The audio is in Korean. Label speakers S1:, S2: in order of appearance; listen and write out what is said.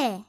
S1: 해.